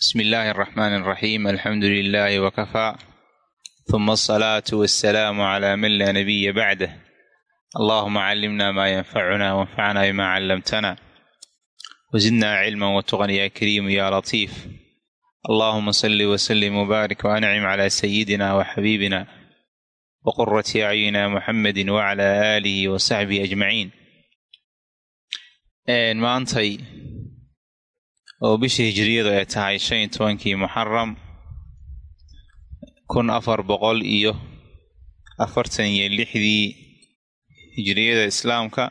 بسم الله الرحمن الرحيم الحمد لله وكفى ثم الصلاة والسلام على من لا نبي بعده اللهم علمنا ما ينفعنا وانفعنا بما علمتنا وزدنا علما وتقى يا كريم يا لطيف اللهم صل وسلم وبارك وأنعم على سيدنا وحبيبنا وقرة أعيننا محمد وعلى آله وصحبه أجمعين maantay oo bishii hijiriyadu ay tahay shan iyo tobankii muxaram kun afar boqol iyo afartan iyo lixdii hijiriyada islaamka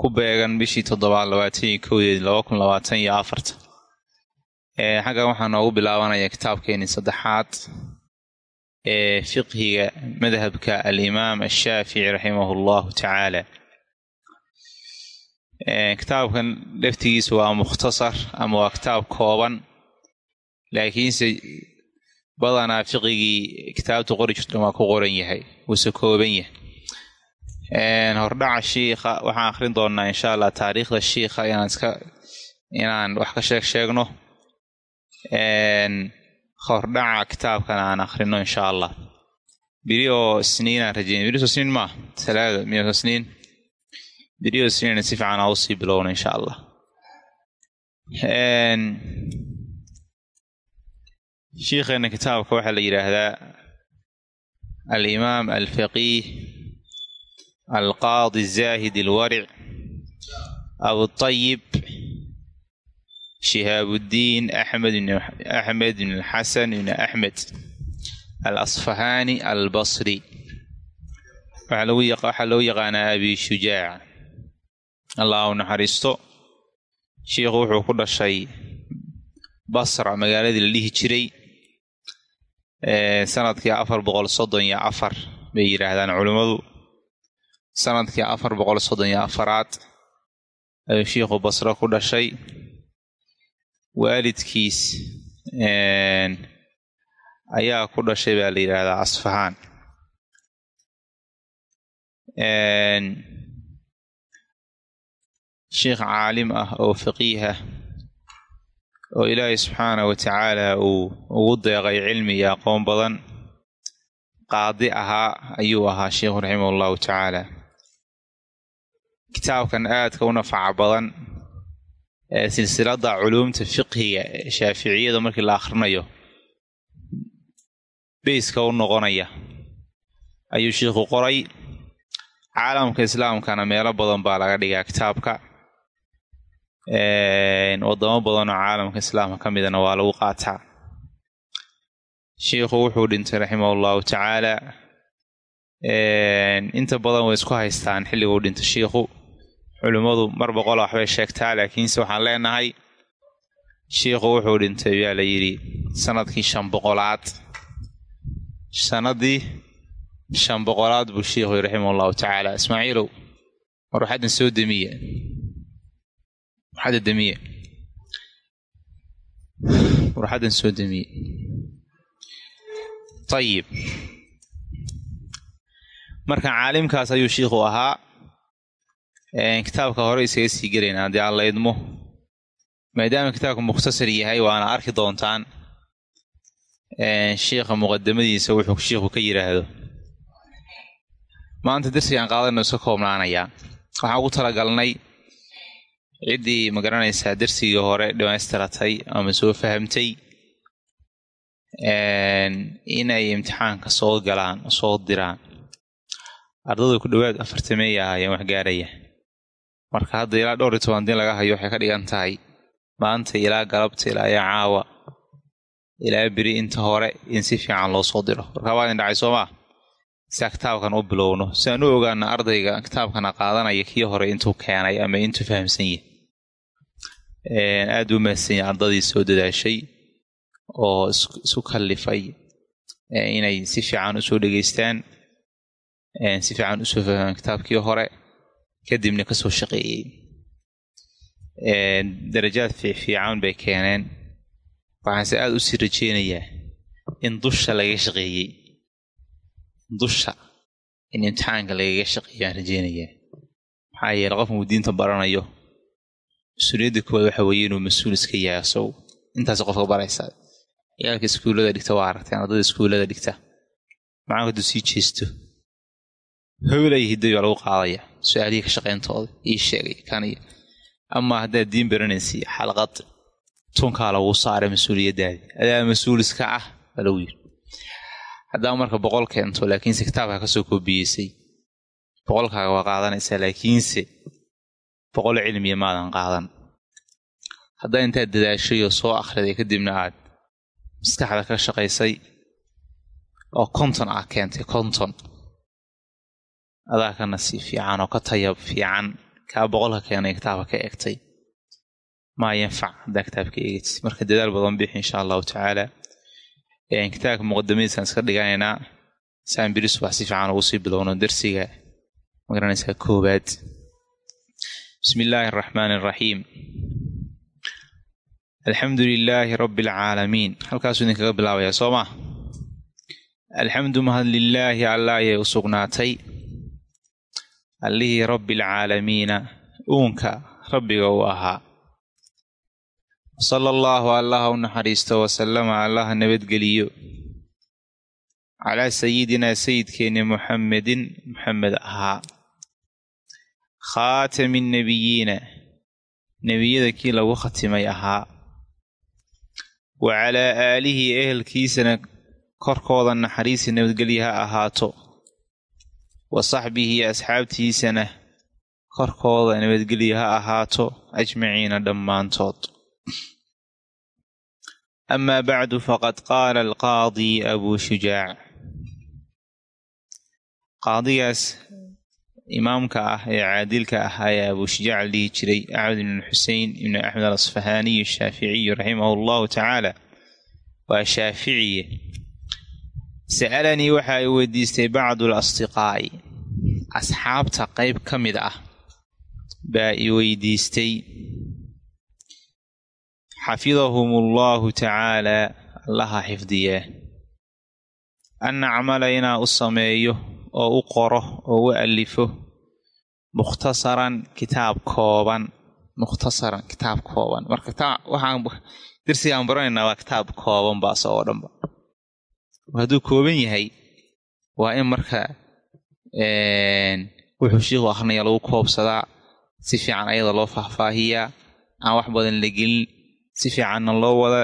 ku beegan bishii toddobaad labaatan iyo kowdeed laba kun labaatan iyo afarta xaggan waxaa noogu bilaabanaya kitaabkeeni saddexaad ee fiqhiga madhabka alimaam ashaafici raximahu llahu tacaala kitaabkan laftigiisa waa mukhtasar ama waa kitaab kooban. Laakiinse badanaa fiqigii kitaabta qori jirta waa ku qoran yahay wuuse kooban yahay. Hordhaca shiikha waxaan akhrin doonaa insha allah taariikhda shiikha inaan iska inaan wax ka sheeg sheegno. Hordhaca kitaabkana aan akhrino insha allah beri oo isniinaan rajeyn beri soo isniin maa talaada miya soo berioo isniina si fiican aa u sii bilowna insha allah shiikheena kitaabka waxaa la yidhaahdaa alimaam alfaqiih alqaadi zaahid alwaric abutayib shihaabuddiin axmed axmed ibn alxasan ibn axmed alasfahaani albasri. Waxaa loo yaqaanaa abi shujaac allah u naxariisto. Shiikhu wuxuu ku dhashay basra magaaladii la dhihi jiray. Sanadkii afar boqol soddon iyo afar bay yidhaahdaan culimmadu. Sanadkii afar boqol soddon iyo afaraad ayuu shiikhu basra ku dhashay. Waalidkiis ayaa ku dhashay baa la yidhaahdaa asfahaan sheikh caalim ah oo faqiihah oo ilaahay subxaanah wa tacaala uu ugu deeqay cilmi iyo aqoon badan qaadi ahaa ayuu ahaa sheikhu raximah allahu tacaala kitaabkan aadka u nafaca badan ee silsiladda culuumta fiqhiga shaaficiyada markii la akhrinayo beyska u noqonaya ayuu sheikhu qoray. Caalamka islaamkana meelo badan baa laga dhigaa kitaabka wadamo badanoo caalamka islaamka ka midana waa lagu qaataa. Shiikhu wuxuu dhintay raximah llahu tacaala inta badan way isku haystaan xilliguu dhintay shiikhu culimmadu mar boqola waxbay sheegtaa laakiinse waxaan leenahay shiikhu wuxuu dhintay yaa la yidhi sannadkii shan boqolaad. Sanadii shan boqolaad buu shiikhu raximah llahu tacaala. Ismaaciilow war waxaadna soo demiya waxaada demiye warxaddan soo demiye ayib marka caalimkaas ayuu shiikhu ahaa kitaabka hore isaga sii gelayna haddii aan la idmo maadaama kitaabka mukhtasar yahay waana arki doontaan shiikha muqadamadiisa wuxuu shiikhu ka yidhaahdo maanta darsigaan qaadayno iska koobnaanayaa waxaan ugu talagalnay ciddii ma garanaysaa darsigii hore dhamaystiratay ama soo fahamtay inay imtixaanka soo galaan soo diraan. Ardada ku dhowaad afartameeya ahaayeen wax gaaraya. Marka hadda ilaa dhowr iyo toban din laga hayo waxay ka dhigan tahay maanta ilaa galabta ilaa iyo caawa ilaa beri inta hore in si fiican loo soo diro. Markaa waa idin dhacay soo maa siaa kitaabkan u bilowno si aan u ogaana ardayga kitaabkana qaadanaya kii hore intuu keenay ama intuu fahamsan yahy aada u mahadsan yahay ardadii soo dadaashay oo isu kallifay inay si fiican u soo dhegeystaan si fiican u soo fahmaan kitaabkii hore kadibna ka soo shaqeeyey darajaad fiifiican bay keeneen. Waxaanse aada u sii rajeynayaa in dusha lagaga shaqeeyey dusha in imtixaanka lagaga shaqeeyaan rajeynayaa maxaa yeele qof muu diinta baranayo mas'uuliyadda koowaad waxa weeye inuu mas'uul iska yahay asagu intaas qofka baraysaa ciyaalka iskuullada dhigta waa aragteen ardada iskuullada dhigta. Macaanku hadduu sii jeesto. Howlay hiday baa lagu qaadaya. Su'aalihii ka shaqayntooda ii sheegay kaniyo amaa haddaad diin baranaysi xalqad tunkaa lagu saaray mas'uuliyaddaadi. Adaa mas'uul iska ah baa lagu yiri haddaa marka boqol keento laakiinse kitaabka ka soo koobiyeysay boqolkaaga waa qaadanaysaa laakiinse boqol cilmiya maadan qaadan. Haddaa intaad dadaashay oo soo akhriday kadibna aad maskaxda ka shaqaysay oo konton ah keentay konton. Adaa ka nasiib fiican oo ka tayab fiican kaa boqolka keenay kitaabka ka egtay maa yanfac haddaa kitaabka eegtid marka dadaal badan bixi insha allahu tacaala. Kitaabka muqadamadiisaan iska dhiganaynaa saan biri subax si fiican ugu sii bilowno darsiga. Magaranaysaa koowaad bismi illaahi araxmaani araxiim alxamdu lilaahi rabbi alcaalamiin halkaasuu idinkaga bilaabayaa soo maa alxamdu mahad lilaahi allah ayay u sugnaatay. Allihii rabbi alcaalamiina uunka rabbiga uu ahaa. Sala allaahu allaha u naxariisto wasalama allaha nabadgeliyo. Calaa sayidinaa sayidkeenni muxamedin muxamed ahaa khaatami nnebiyiina nebiyada kii lagu khatimay ahaa wa calaa aalihi ehelkiisana korkooda naxariisi nabadgelya ha ahaato wa saxbihi asxaabtiisana korkooda nabadgelya ha ahaato ajmaciina dhammaantood amaa bacdu faqad qaala alqaadi abuu shujaac qaadigaas imaamka ah ee caadilka ahaa ee abuu shujaac la dhihi jiray axmed ibn xusein ibn axmed alasfahaaniyu shaaficiyu raximahu allahu tacaala waa shaaficiye sa'alanii waxa ay weydiistay bacdu alasdiqaa'i asxaabta qayb ka mid ah baa i weydiistay. Xafidahum allahu tacaalaa allaha xifdiyaa an acmala inaa u sameeyo oo u qoro oo u alifo mukhtasaran kitaab kooban mukhtasaran kitaab kooban marka waxaan darsigaan baranaynaa waa kitaab kooban ba asagoo dhanba hadduu kooban yahay waa in marka wuxuu shiiku akrinaya lagu koobsadaa si fiican ayada loo faahfaahiyaa aan wax badan la gelin si fiicanna loo wada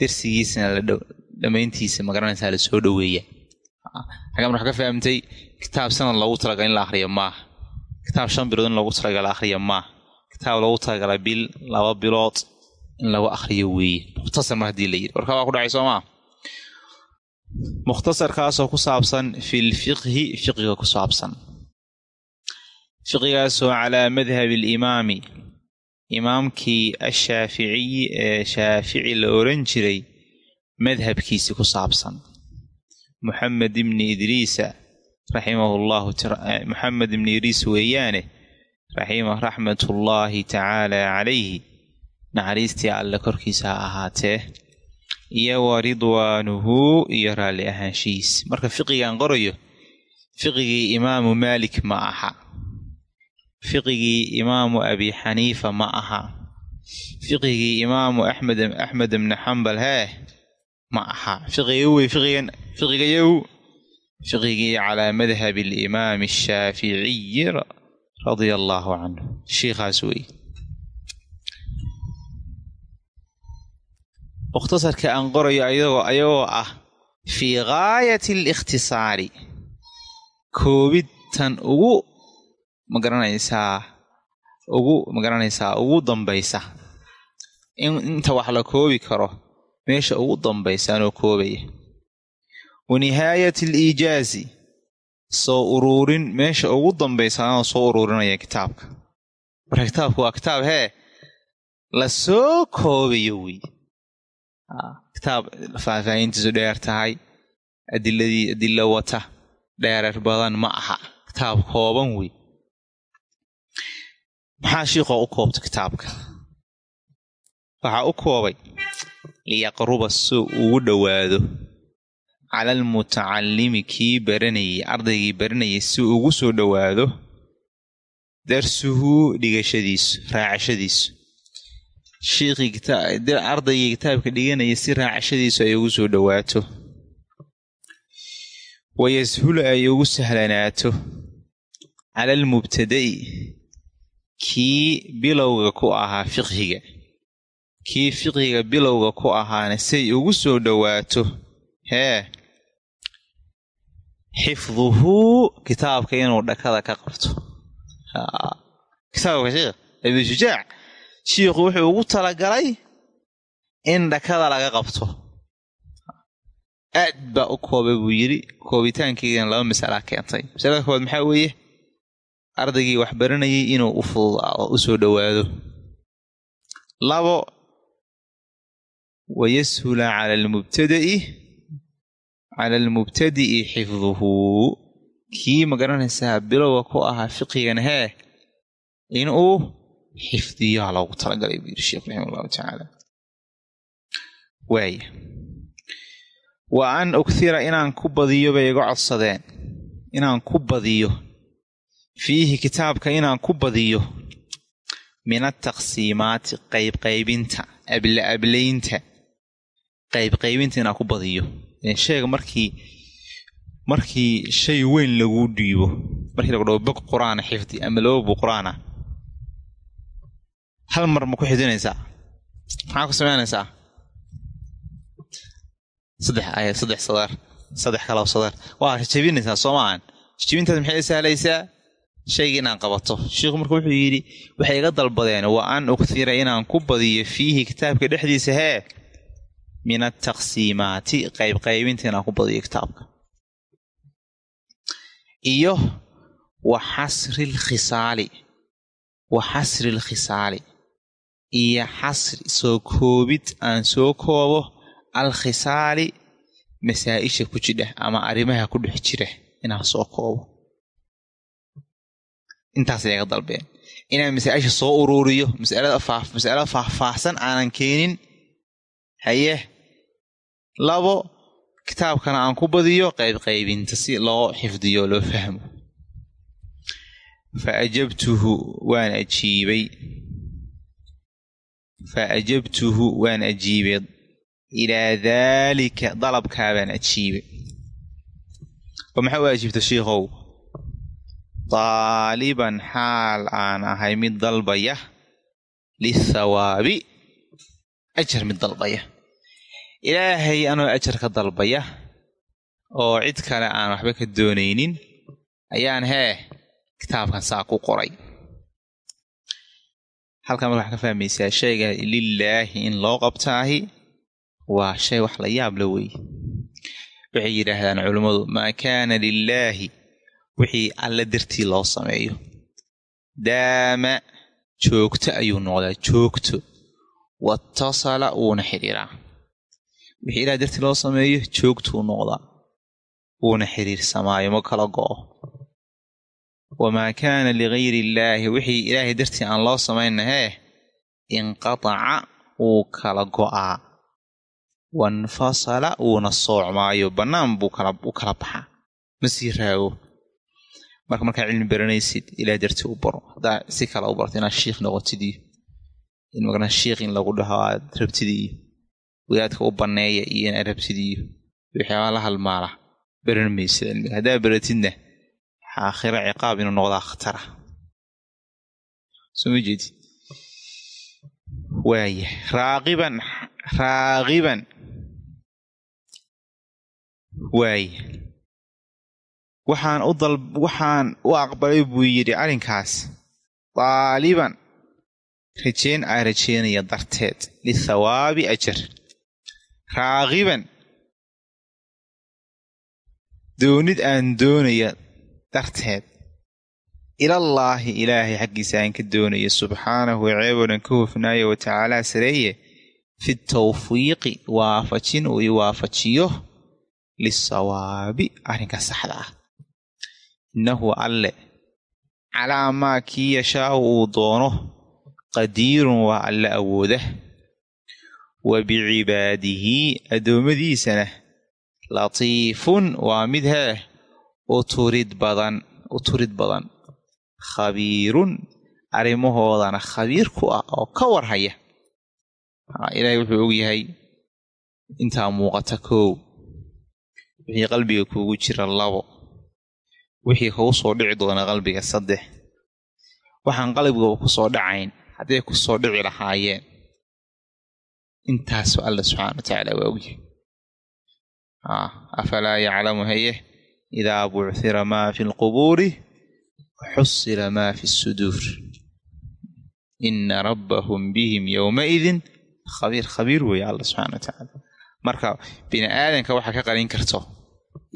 darsigiisana ladhamayntiisa ma garanaysaa la soo dhoweeya xaggan waxa ka fahamtay kitaab sanad loogu talagalay in la akriyo maaha kitaab shan bilood in loogu talagala la akriyo maaha kitaab loogu talagala bil laba bilood in lagu akriyo weeye mukhtasar mar haddii la yidhi warkaa waa ku dhacay soo maa mukhtasarkaasoo ku saabsan fil fiqiga ku saabsan fiqigaasoo calaa madhabi alimaami imaamkii ashaaficiyi ee shaafici la oran jiray madhabkiisi ku saabsan muxamed ibni idriisa raximahu llahu muxamed ibni idriis weeyaane raxima raxmatullaahi tacaala calayhi naxariistii alle korkiisa ha ahaatee iyo wa ridwaanuhu iyo raalli ahaanshihiis. Marka fiqigaan qorayo fiqigii imaamu maalik ma aha. Fiqigii imaamu abi xaniifa ma aha. Fiqigii imaamu axmed axmed ibni xambal hee ma aha. Fiqigan fiqigayow fiqigii calaa madhabi alimaami ashaaficiyi radia allaahu canhu shiikhaas wey mukhtasarka aan qorayo ayagoo ayagoo ah fii gaayati alikhtisaari koobidtan ugu ma garanaysaa ugu ma garanaysaa ugu dambaysa inta wax la koobi karo meesha ugu dambaysa anoo koobaya wa nihaayati aliijaazi soo uruurin meesha ugu dambaysa anoo soo uruurinaya kitaabka. Marka kitaabku waa kitaab hee la soo koobayo wey. Kitaab faahfaahintiisu dheer tahay. Adiladii adilo wata dheereer badan ma aha. Kitaab kooban wey. Maxaa shiikhoo u koobta kitaabka? Waxaa u koobay liyaqruba si ugu dhowaado cala almutacallimi kii baranayay ardaygii baranayay si ugu soo dhowaado darsuhu dhigashadiisu raacashadiisu ardaygii kitaabka dhiganaya si raacashadiisu ay ugu soo dhowaato wayashulu ay ugu sahlanaato cala almubtada'i kii bilowga ku ahaa fiqhiga kii fiqhiga bilowga ku ahaana say ugu soo dhowaato hee xifduhu kitaabka inuu dhakada ka qabto. Kitaabka sheekh abi shujaac shiikhu wuxuu ugu talagalay in dhakada laga qabto. Aad baa u koobay buu yidhi koobitaankeedina laba masalaa keentay. Masalada koowaad maxaa weeye? Ardaygii wax baranayay inuu u fududaado u soo dhowaado. Labo wayashula cala almubtada'i cala almubtadi'i xifduhu kii ma garanaysaa bilowga ku ahaa fiqigan hee inuu xifdiyaa loogu talagalay buu yidhi sheekh raxima allahu tacaala waaya wa an ukhira inaan ku badiyo bay iga codsadeen inaan ku badiyo fiihi kitaabka inaan ku badiyo min ataqsiimaati qaybqaybinta abla ablaynta qaybqaybinta inaan ku badiyo sheega markii markii shay weyn lagu dhiibo markii lagu dhaho bog qur'aana xifdi ama laba bog qur'aana hal mar ma ku xifdinaysaa maxaa ku samaynaysaa saddex aayad saddex sadar saddex kalaw sadar waa jajabinaysaa soo maahan? Jajabintaas maxay sahlaysaa? Shayga inaan qabato. Sheikhu marka wuxuu yidhi waxay iga dalbadeen wa an ukhira inaan ku badiyo fiihi kitaabka dhexdiisa hee min ataqsiimaati qaybqaybinta inaan ku badiyo kitaabka. Iyo wa xasri lkhisaali wa xasri lkhisaali iyo xasri soo koobid aan soo koobo alkhisaali masaa-isha ku jidha ama arrimaha ku dhex jira inaan soo koobo. Intaasay iga dalbeen. Inaan masaa-isha soo uruuriyo masalada faahfaahsan aanan keenin haye labo kitaabkana aan ku badiyo qaybqaybinta si loo xifdiyo loo fahmo. Fa ajabtuhu waan ajiibay. Fa ajabtuhu waan ajiibay. Ilaa daalika dalabkaabaan ajiibay. Oo maxaa u ajiibta shiikhow? Daaliban xaal aan ahay mid dalbaya. Lithawaabi ajar mid dalbaya ilaahay anoo ajar ka dalbaya oo cid kale aan waxba ka doonaynin ayaan hee kitaabkan saa ku qoray. Halkan marka waxaa ka fahmaysaa shayga lilaahi in loo qabtaahi waa shay wax la yaab la weeye waxay yidhaahdaan culummadu maa kaana lilaahi wixii alla dartii loo sameeyo. Daama joogto ayuu noqdaa joogto. Watasala wuuna xidhiiraa wixii ilaah dartii loo sameeyo joogtuu noqdaa wuuna xidhiirsamaayo ma kala go'o wamaa kaana ligayri illaahi wixii ilaahay dartii aan loo samayna hee inqataca wuu kala go'aa wanfasala wuuna soocmaayo bannaan buu u kala baxaa. Ma sii raago marka markaa cilmi baranaysid ilaah dartii u baro. Haddaa si kale u barto inaad shiikh noqotid iyo in markaa shiikh in lagu dhaho aad rabtid iyo wadaadka u banneeya iyo inaad rabtid iyo waxyaabaa la halmaala baran maysid cilmiga haddaa baratidna aakhira ciqaab inuu noqdaa khatara soo ma jeedid waaya raaqiban raaqiban. Waaya waxaan u dal waxaan u aqbalay buu yidhi arrinkaas. Daaliban rajeyn aa rajeynaya darteed lithawaabi ajar raaqiban doonid aan doonaya darteed. Ilallaahi ilaahay xaggiisa aan ka doonaya subxaanahu ceebodan ka hofnaayo wa tacaalaa sareeye fi tawfiiqi waafajin uu i waafajiyo lisawaabi arrinka saxda ah. Innahu alle calaa maa kii yashaau uu doono qadiirun waa alle awooda wa bicibaadihi addoommadiisana latiifun waa mid hee u turid badan u turid badan khabiirun arrimahoodana khabiir ku ah oo ka warhaya ilaahay wuxuu og yahay intaa muuqata koow wixii qalbiga kuugu jira labo wixii kuu soo dhici doona qalbiga saddex waxaan qalbigaba ku soo dhacayn hadday ku soo dhici lahaayeen intaasu alla subxaana wa tacaala waa ogyahay. Afalaa yaclamu haye? Idaa buchira maa fi lqubuuri waxusila maa fi suduur. Ina rabbahum bihim yowmaidin khabiir khabiir weeye alla subxana wa tacaala marka bini aadanka waxaa ka qarin karto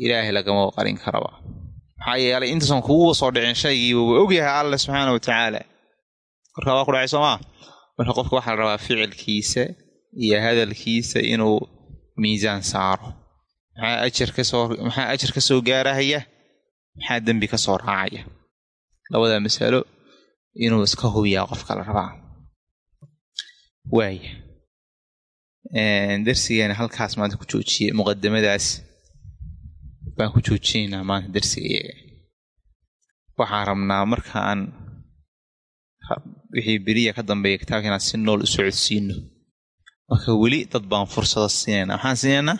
ilaahay lagama qarin karaba maxaa yeelay intaasan kuguba soo dhicin shaygiiba waa ogyahay alla subxaana wa tacaala marka waa ku dhacay soo maa marka qofka waxaa la rabaa ficilkiisa iyo hadalkiisa inuu miisaan saaro. Maxaa ajar ka soo maxaa ajar ka soo gaarahaya? Maxaa dembi ka soo raacaya? Labada masalo inuu iska hubiyaa qofka la rabaa. Waaya darsigeena halkaas maanta ku joojiyey muqadamadaas baan ku joojinaynaa maanta darsiga. Waxaan rabnaa markaan wixii beriya ka dambeeya kitaabka si nool u socodsiino marka weli dad baan fursado siinaynaa. Maxaan siinaynaa?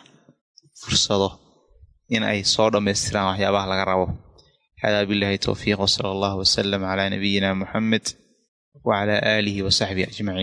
Fursado in ay soo dhammaystiraan waxyaabaha laga rabo. Hada billahi towfiiq wsala allahu wasalam calaa nabiyina muxamed wacalaa aalihi wasaxbihi ajmaciin